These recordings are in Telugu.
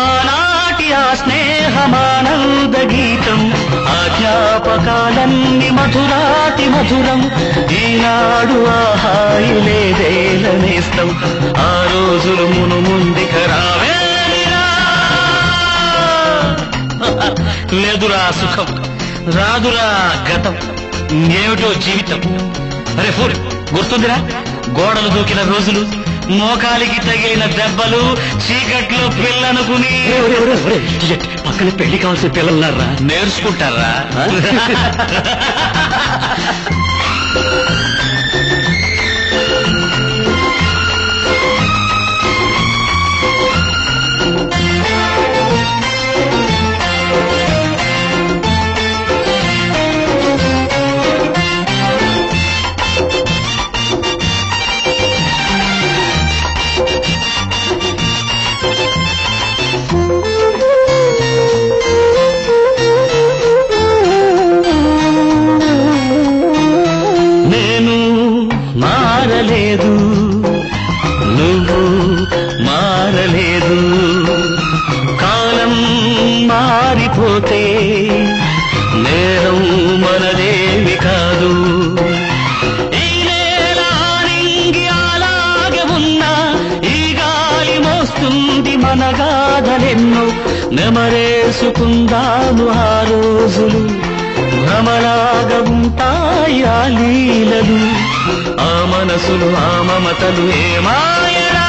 ఆనాటి ఆ స్నేహమానంద గీతం ఆ జ్ఞాపకాలన్నీ మధురాతి మధురం ఈనాడు ఆ హాయి లేదేలనేస్తం ఆ రోజులు మును ముందుక రావేమిరా లేదురా సుఖం రాదురా గతం ఏమిటో జీవితం. అరే ఫూర్ గుర్తుందిరా? గోడలు దూకిన రోజులు మోకాలికి తగిలిన దెబ్బలు చీకట్లో పిల్లనుకుని. పక్కన పెళ్ళి కావాల్సిన పిల్లలున్నారా? నేర్చుకుంటారా? పోతే నేరం మనదేమి కాదు. ఈ నేల అలాగే ఉన్నా ఈ గాలి మోస్తుంది మన గాథలెన్నో నెమరేసుకుందాము ఆ రోజులు. భ్రమలాగా ఉంటాయి ఆ లీలలు ఆ మనసులు ఆ మమతలు ఏమాయరా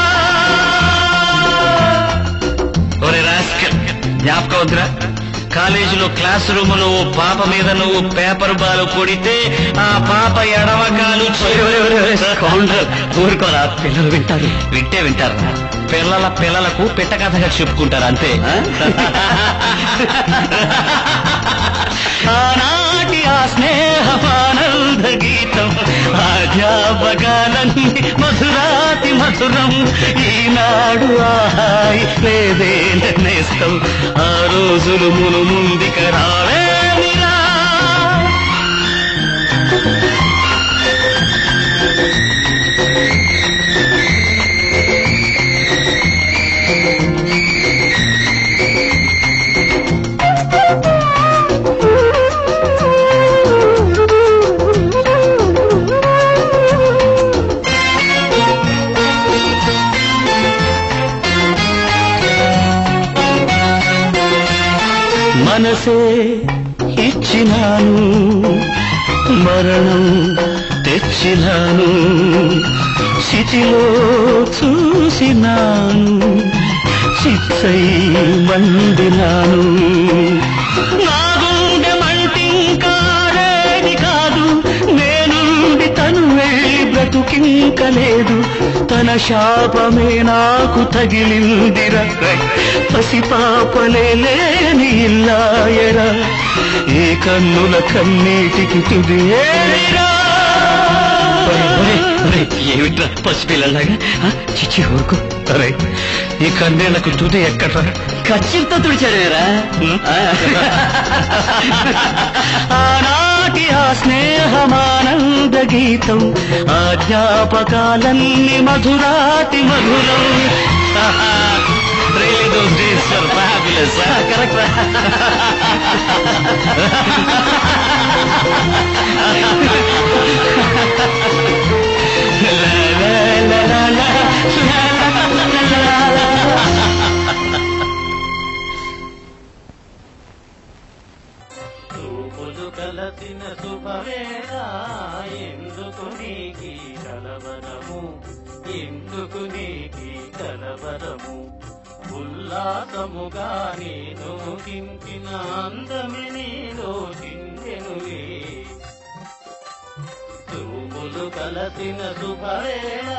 జ్ఞాపకం వద్దురా కాలేజీలో క్లాస్ రూమ్లో పాప మీద నువ్వు పేపర్ బాలు కొడితే ఆ పాప ఎడవకాలు ఊరుకోరా పిల్లలు వింటారు. వింటే వింటారా. పిల్లల పిల్లలకు పిట్ట కథగా చెప్పుకుంటారు అంతే. ఆనాటి ఆ స్నేహమానంద గీతం ఆ జ్ఞాపకాలన్నీ మధురాతి మధురం ఈనాడు ఆహాయి లేదే నేస్తం ఆ రోజులు మును ముందుక రాలే మనసే ఇచ్చినాను మరణం తెచ్చినాను స్థితిలో చూసినాను చిత్తై మండినాను. నా గుండె మంటింకారేది కాదు నేనుండి తను వెళ్ళి బ్రతుకింకలేదు. తన శాపమే నాకు తగిలిందిరా. లేని ఇల్లాయరా. ఏ కన్నుల కన్నీటికి తుది ఏలిరా. ఏమిట్రా పసిపిల్లలాగా? చిచ్చి ఊరుకో. అరే ఈ కన్నీళ్ళకు తుది ఎక్కడ్రా? ఖచ్చితంగా తుడిచాడేరా. స్నేహమానంద గీతం ఆ జ్ఞాపకాలన్నీ మధురాతి మధురం Really those days are fabulous, huh? Correct వచ్చిన కలసిన శుభవేళ ఎందుకు నీకి కలవరము? ఎందుకు నీకి కలవరము? ఉల్లాసముగా నేను కించిన అందమి నీలో చిందెనులే చూపులు కలసిన శుభవేళ